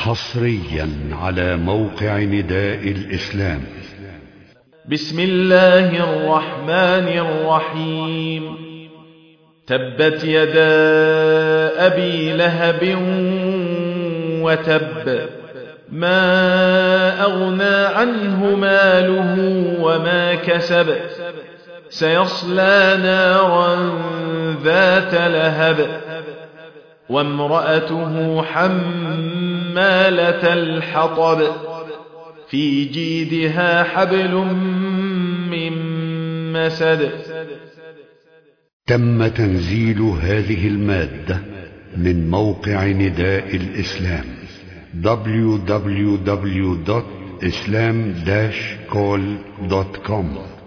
حصريا على موقع نداء الإسلام. بسم الله الرحمن الرحيم. تبت يدا أبي لهب وتب ما أغنى عنه ماله وما كسب سيصلى نارا ذات لهب. وامرأته حمالة الحطب في جيدها حبل من مسد. تم تنزيل هذه المادة من موقع نداء الإسلام www.islam-call.com